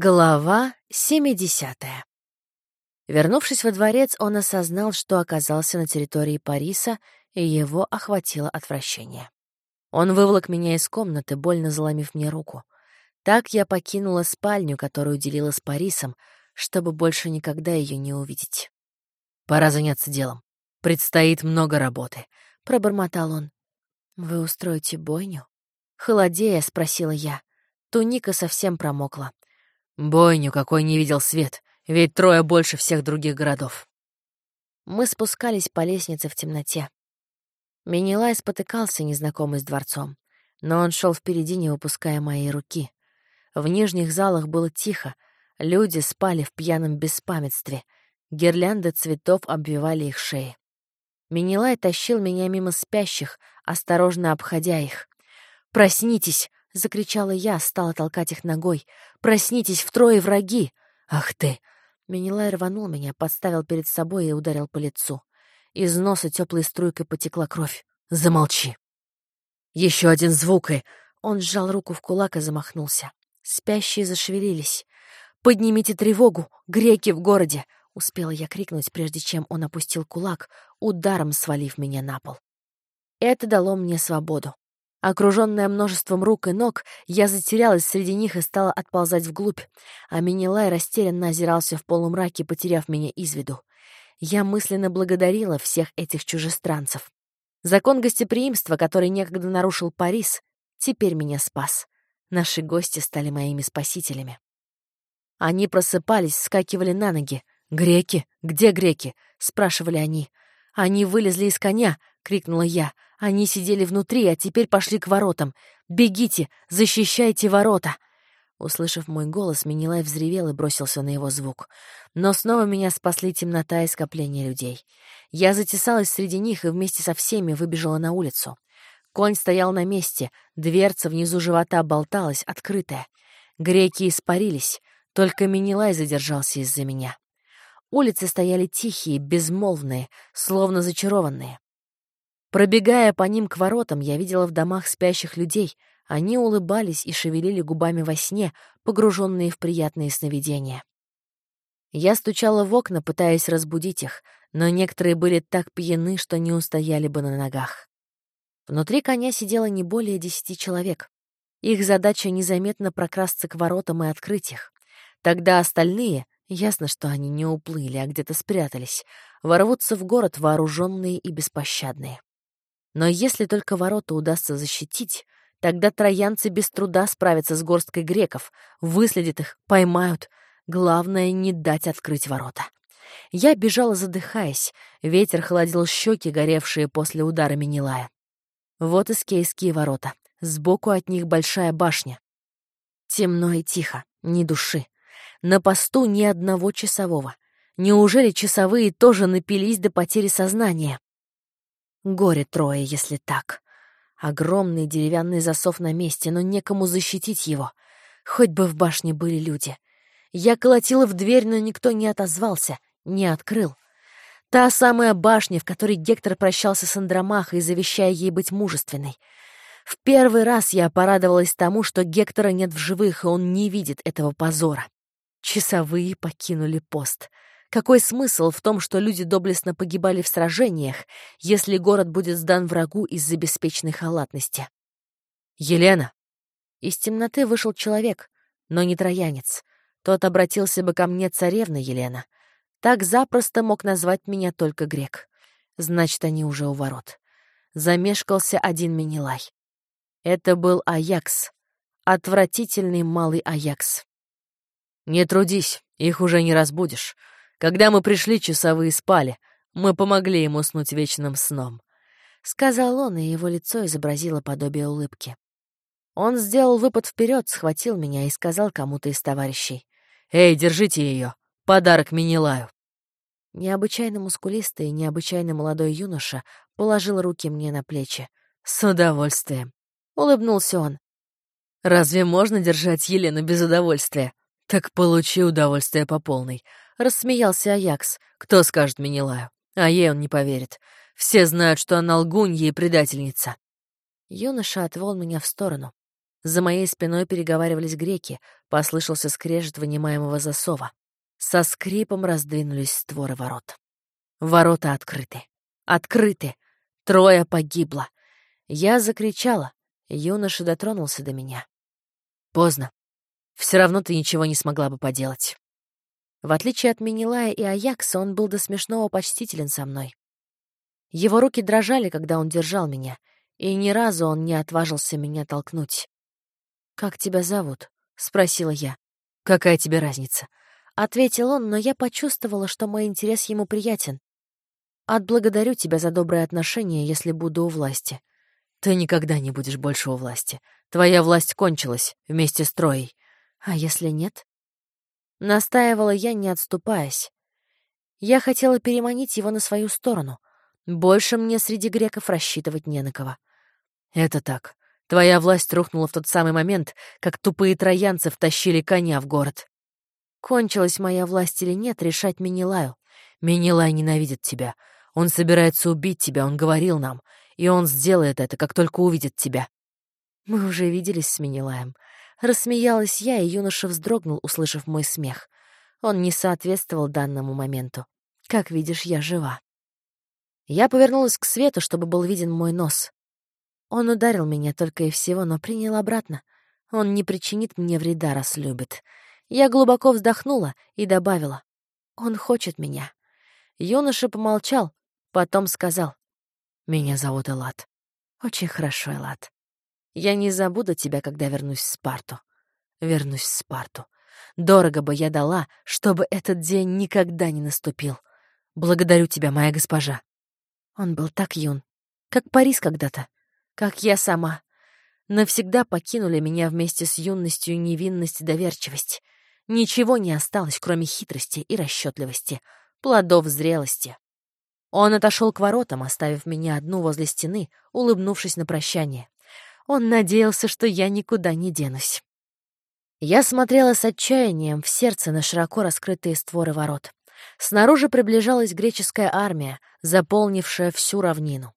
Глава 70. Вернувшись во дворец, он осознал, что оказался на территории Париса, и его охватило отвращение. Он выволок меня из комнаты, больно заломив мне руку. Так я покинула спальню, которую делила с Парисом, чтобы больше никогда ее не увидеть. «Пора заняться делом. Предстоит много работы», — пробормотал он. «Вы устроите бойню?» Холодея, спросила я. Туника совсем промокла. Бойню, какой не видел свет, ведь трое больше всех других городов. Мы спускались по лестнице в темноте. Менелай спотыкался, незнакомый с дворцом, но он шел впереди, не выпуская моей руки. В нижних залах было тихо, люди спали в пьяном беспамятстве, гирлянды цветов обвивали их шеи. Менелай тащил меня мимо спящих, осторожно обходя их. «Проснитесь!» — закричала я, стала толкать их ногой. «Проснитесь, втрое враги!» «Ах ты!» Менелай рванул меня, подставил перед собой и ударил по лицу. Из носа теплой струйкой потекла кровь. «Замолчи!» «Еще один звук, и...» Он сжал руку в кулак и замахнулся. Спящие зашевелились. «Поднимите тревогу! Греки в городе!» Успела я крикнуть, прежде чем он опустил кулак, ударом свалив меня на пол. Это дало мне свободу. Окруженная множеством рук и ног, я затерялась среди них и стала отползать вглубь, а Минилай растерянно озирался в полумраке, потеряв меня из виду. Я мысленно благодарила всех этих чужестранцев. Закон гостеприимства, который некогда нарушил Парис, теперь меня спас. Наши гости стали моими спасителями. Они просыпались, скакивали на ноги. «Греки? Где греки?» — спрашивали они. «Они вылезли из коня!» — крикнула я. «Они сидели внутри, а теперь пошли к воротам. Бегите! Защищайте ворота!» Услышав мой голос, Минилай взревел и бросился на его звук. Но снова меня спасли темнота и скопление людей. Я затесалась среди них и вместе со всеми выбежала на улицу. Конь стоял на месте, дверца внизу живота болталась, открытая. Греки испарились, только Минилай задержался из-за меня. Улицы стояли тихие, безмолвные, словно зачарованные. Пробегая по ним к воротам, я видела в домах спящих людей. Они улыбались и шевелили губами во сне, погруженные в приятные сновидения. Я стучала в окна, пытаясь разбудить их, но некоторые были так пьяны, что не устояли бы на ногах. Внутри коня сидело не более десяти человек. Их задача незаметно прокрасться к воротам и открыть их. Тогда остальные, Ясно, что они не уплыли, а где-то спрятались. Ворвутся в город вооруженные и беспощадные. Но если только ворота удастся защитить, тогда троянцы без труда справятся с горсткой греков, выследят их, поймают. Главное — не дать открыть ворота. Я бежала, задыхаясь. Ветер холодил щеки, горевшие после удара Минилая. Вот искейские ворота. Сбоку от них большая башня. Темно и тихо, ни души. На посту ни одного часового. Неужели часовые тоже напились до потери сознания? Горе трое, если так. Огромный деревянный засов на месте, но некому защитить его. Хоть бы в башне были люди. Я колотила в дверь, но никто не отозвался, не открыл. Та самая башня, в которой Гектор прощался с Андромахой, завещая ей быть мужественной. В первый раз я порадовалась тому, что Гектора нет в живых, и он не видит этого позора. Часовые покинули пост. Какой смысл в том, что люди доблестно погибали в сражениях, если город будет сдан врагу из-за беспечной халатности? «Елена!» Из темноты вышел человек, но не троянец. Тот обратился бы ко мне царевна Елена. Так запросто мог назвать меня только грек. Значит, они уже у ворот. Замешкался один Менелай. Это был Аякс. Отвратительный малый Аякс. «Не трудись, их уже не разбудишь. Когда мы пришли, часовые спали. Мы помогли им уснуть вечным сном», — сказал он, и его лицо изобразило подобие улыбки. Он сделал выпад вперед, схватил меня и сказал кому-то из товарищей. «Эй, держите ее! Подарок Минилаю!» Необычайно мускулистый и необычайно молодой юноша положил руки мне на плечи. «С удовольствием!» — улыбнулся он. «Разве можно держать Елену без удовольствия?» «Так получи удовольствие по полной», — рассмеялся Аякс. «Кто скажет Менелаю? А ей он не поверит. Все знают, что она лгунья и предательница». Юноша отвел меня в сторону. За моей спиной переговаривались греки, послышался скрежет вынимаемого засова. Со скрипом раздвинулись створы ворот. Ворота открыты. Открыты. Трое погибло. Я закричала. Юноша дотронулся до меня. Поздно. Все равно ты ничего не смогла бы поделать. В отличие от Минилая и Аякса, он был до смешного почтителен со мной. Его руки дрожали, когда он держал меня, и ни разу он не отважился меня толкнуть. «Как тебя зовут?» — спросила я. «Какая тебе разница?» — ответил он, но я почувствовала, что мой интерес ему приятен. «Отблагодарю тебя за добрые отношения, если буду у власти». «Ты никогда не будешь больше у власти. Твоя власть кончилась вместе с Троей». «А если нет?» Настаивала я, не отступаясь. Я хотела переманить его на свою сторону. Больше мне среди греков рассчитывать не на кого. Это так. Твоя власть рухнула в тот самый момент, как тупые троянцы втащили коня в город. Кончилась моя власть или нет, решать Менелаю. Менелай ненавидит тебя. Он собирается убить тебя, он говорил нам. И он сделает это, как только увидит тебя. Мы уже виделись с Менелаем. Рассмеялась я, и юноша вздрогнул, услышав мой смех. Он не соответствовал данному моменту. Как видишь, я жива. Я повернулась к свету, чтобы был виден мой нос. Он ударил меня только и всего, но принял обратно. Он не причинит мне вреда, раз любит. Я глубоко вздохнула и добавила. Он хочет меня. Юноша помолчал, потом сказал. Меня зовут Элат. Очень хорошо, Элат. Я не забуду тебя, когда вернусь в Спарту. Вернусь в Спарту. Дорого бы я дала, чтобы этот день никогда не наступил. Благодарю тебя, моя госпожа. Он был так юн, как Парис когда-то, как я сама. Навсегда покинули меня вместе с юностью невинность и доверчивость. Ничего не осталось, кроме хитрости и расчетливости, плодов зрелости. Он отошел к воротам, оставив меня одну возле стены, улыбнувшись на прощание. Он надеялся, что я никуда не денусь. Я смотрела с отчаянием в сердце на широко раскрытые створы ворот. Снаружи приближалась греческая армия, заполнившая всю равнину.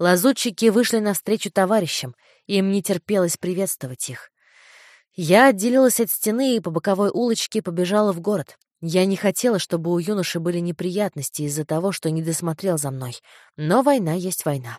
Лазутчики вышли навстречу товарищам, им не терпелось приветствовать их. Я отделилась от стены и по боковой улочке побежала в город. Я не хотела, чтобы у юноши были неприятности из-за того, что не досмотрел за мной. Но война есть война.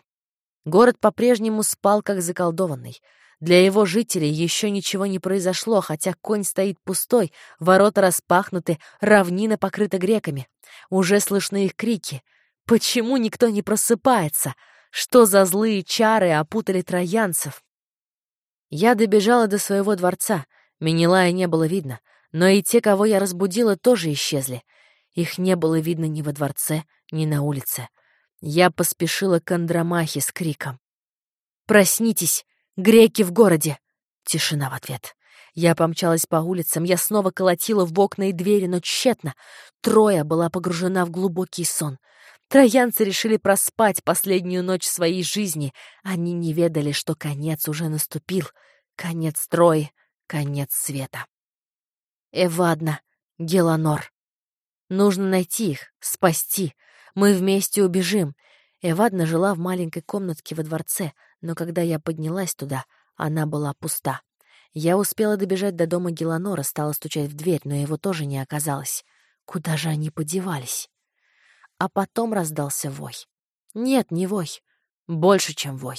Город по-прежнему спал, как заколдованный. Для его жителей еще ничего не произошло, хотя конь стоит пустой, ворота распахнуты, равнина покрыта греками. Уже слышны их крики. Почему никто не просыпается? Что за злые чары опутали троянцев? Я добежала до своего дворца. Менелая не было видно, но и те, кого я разбудила, тоже исчезли. Их не было видно ни во дворце, ни на улице. Я поспешила к Андромахе с криком. «Проснитесь! Греки в городе!» Тишина в ответ. Я помчалась по улицам, я снова колотила в окна и двери, но тщетно. Троя была погружена в глубокий сон. Троянцы решили проспать последнюю ночь своей жизни. Они не ведали, что конец уже наступил. Конец Трои, конец света. Эвадна, Геланор. Нужно найти их, спасти, мы вместе убежим. Эвадна жила в маленькой комнатке во дворце, но когда я поднялась туда, она была пуста. Я успела добежать до дома Геланора, стала стучать в дверь, но его тоже не оказалось. Куда же они подевались? А потом раздался вой. Нет, не вой. Больше, чем вой.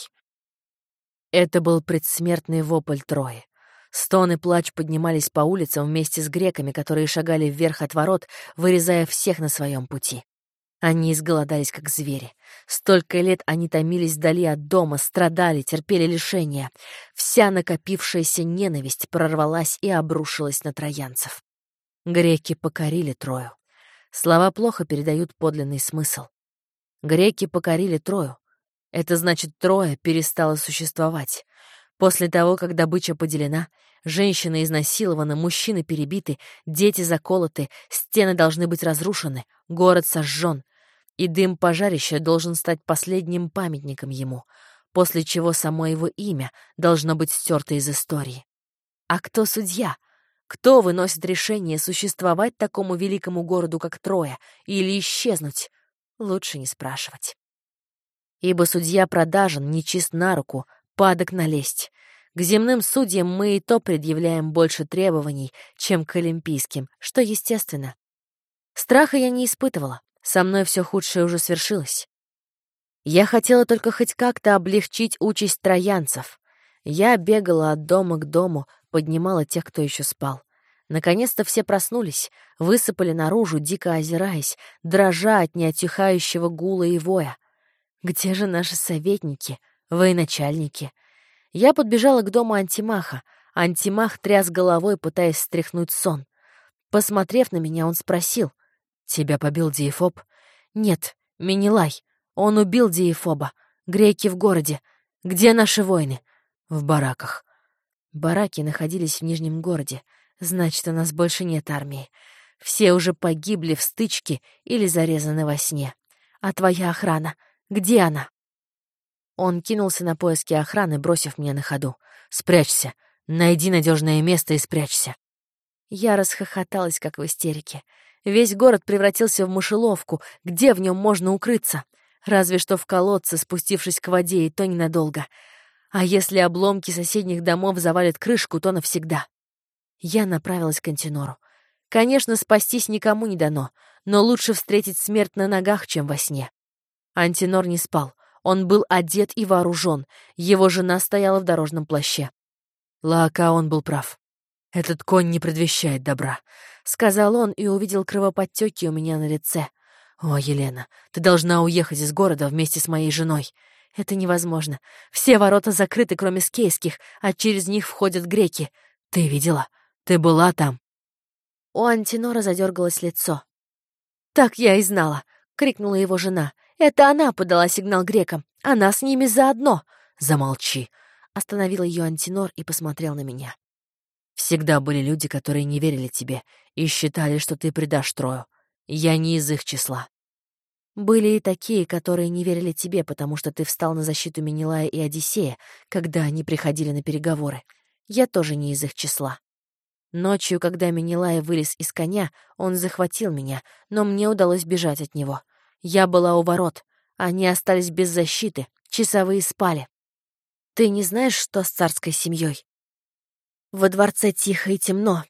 Это был предсмертный вопль Трои. Стон и плач поднимались по улицам вместе с греками, которые шагали вверх от ворот, вырезая всех на своем пути. Они изголодались, как звери. Столько лет они томились вдали от дома, страдали, терпели лишения. Вся накопившаяся ненависть прорвалась и обрушилась на троянцев. Греки покорили Трою. Слова плохо передают подлинный смысл. Греки покорили Трою. Это значит, Троя перестала существовать. После того, как добыча поделена, женщины изнасилованы, мужчины перебиты, дети заколоты, стены должны быть разрушены, город сожжен, и дым пожарища должен стать последним памятником ему, после чего само его имя должно быть стерто из истории. А кто судья? Кто выносит решение существовать такому великому городу, как Троя, или исчезнуть? Лучше не спрашивать. Ибо судья продажен, нечист на руку, падок налезть. К земным судьям мы и то предъявляем больше требований, чем к олимпийским, что естественно. Страха я не испытывала, со мной все худшее уже свершилось. Я хотела только хоть как-то облегчить участь троянцев. Я бегала от дома к дому, поднимала тех, кто еще спал. Наконец-то все проснулись, высыпали наружу, дико озираясь, дрожа от неотихающего гула и воя. Где же наши советники, военачальники? Я подбежала к дому Антимаха. Антимах тряс головой, пытаясь стряхнуть сон. Посмотрев на меня, он спросил. «Тебя побил Диефоб?» «Нет, Минилай. Он убил Диефоба. Греки в городе. Где наши воины?» «В бараках». Бараки находились в Нижнем городе. Значит, у нас больше нет армии. Все уже погибли в стычке или зарезаны во сне. А твоя охрана? Где она?» Он кинулся на поиски охраны, бросив меня на ходу. «Спрячься! Найди надежное место и спрячься!» Я расхохоталась, как в истерике. Весь город превратился в мышеловку. Где в нем можно укрыться? Разве что в колодце, спустившись к воде, и то ненадолго. А если обломки соседних домов завалят крышку, то навсегда. Я направилась к антинору. Конечно, спастись никому не дано, но лучше встретить смерть на ногах, чем во сне. Антинор не спал. Он был одет и вооружен. Его жена стояла в дорожном плаще. Лаака он был прав. «Этот конь не предвещает добра», — сказал он и увидел кровоподтеки у меня на лице. «О, Елена, ты должна уехать из города вместе с моей женой. Это невозможно. Все ворота закрыты, кроме скейских, а через них входят греки. Ты видела? Ты была там?» У Антинора задергалось лицо. «Так я и знала!» — крикнула его жена. «Это она подала сигнал грекам! Она с ними заодно!» «Замолчи!» — остановил ее Антинор и посмотрел на меня. «Всегда были люди, которые не верили тебе и считали, что ты предашь Трою. Я не из их числа. Были и такие, которые не верили тебе, потому что ты встал на защиту Менелая и Одиссея, когда они приходили на переговоры. Я тоже не из их числа. Ночью, когда Менелай вылез из коня, он захватил меня, но мне удалось бежать от него. Я была у ворот. Они остались без защиты, часовые спали. Ты не знаешь, что с царской семьей? Во дворце тихо и темно.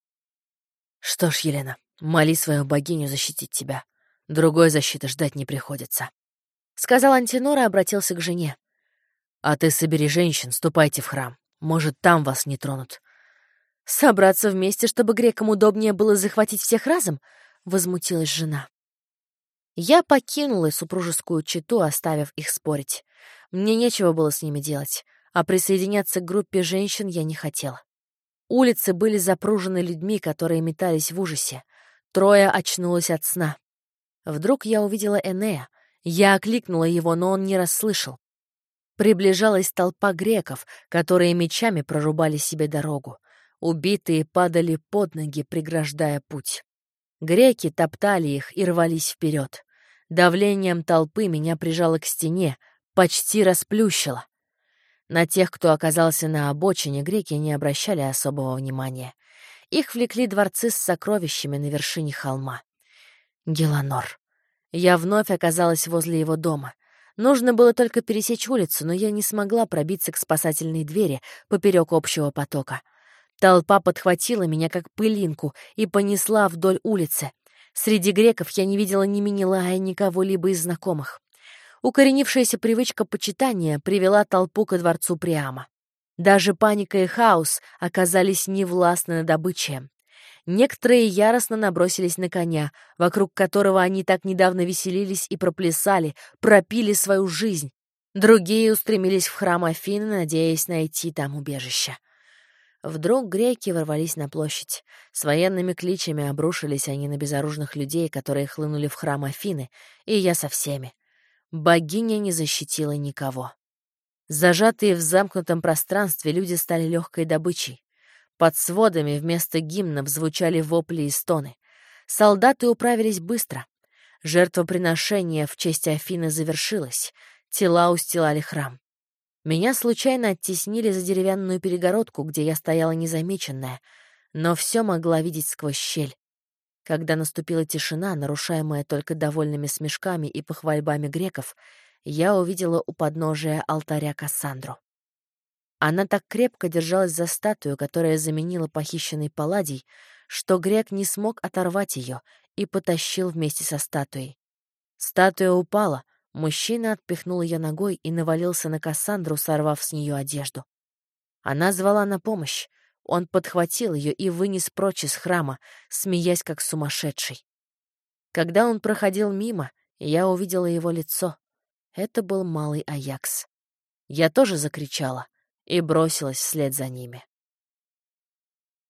Что ж, Елена, моли свою богиню защитить тебя. Другой защиты ждать не приходится. Сказал Антинор и обратился к жене. А ты собери женщин, ступайте в храм. Может, там вас не тронут. «Собраться вместе, чтобы грекам удобнее было захватить всех разом?» — возмутилась жена. Я покинула супружескую чету, оставив их спорить. Мне нечего было с ними делать, а присоединяться к группе женщин я не хотела. Улицы были запружены людьми, которые метались в ужасе. Трое очнулось от сна. Вдруг я увидела Энея. Я окликнула его, но он не расслышал. Приближалась толпа греков, которые мечами прорубали себе дорогу. Убитые падали под ноги, преграждая путь. Греки топтали их и рвались вперед. Давлением толпы меня прижало к стене, почти расплющило. На тех, кто оказался на обочине, греки не обращали особого внимания. Их влекли дворцы с сокровищами на вершине холма. Геланор. Я вновь оказалась возле его дома. Нужно было только пересечь улицу, но я не смогла пробиться к спасательной двери поперек общего потока. Толпа подхватила меня как пылинку и понесла вдоль улицы. Среди греков я не видела ни Минилая, ни кого-либо из знакомых. Укоренившаяся привычка почитания привела толпу ко дворцу Приама. Даже паника и хаос оказались невластны над обычаем. Некоторые яростно набросились на коня, вокруг которого они так недавно веселились и проплясали, пропили свою жизнь. Другие устремились в храм Афины, надеясь найти там убежище. Вдруг греки ворвались на площадь. С военными кличами обрушились они на безоружных людей, которые хлынули в храм Афины, и я со всеми. Богиня не защитила никого. Зажатые в замкнутом пространстве люди стали легкой добычей. Под сводами вместо гимнов звучали вопли и стоны. Солдаты управились быстро. Жертвоприношение в честь Афины завершилось. Тела устилали храм. Меня случайно оттеснили за деревянную перегородку, где я стояла незамеченная, но все могла видеть сквозь щель. Когда наступила тишина, нарушаемая только довольными смешками и похвальбами греков, я увидела у подножия алтаря Кассандру. Она так крепко держалась за статую, которая заменила похищенный палладий, что Грек не смог оторвать ее и потащил вместе со статуей. Статуя упала, мужчина отпихнул ее ногой и навалился на Кассандру, сорвав с нее одежду. Она звала на помощь. Он подхватил ее и вынес прочь из храма, смеясь как сумасшедший. Когда он проходил мимо, я увидела его лицо. Это был малый Аякс. Я тоже закричала и бросилась вслед за ними.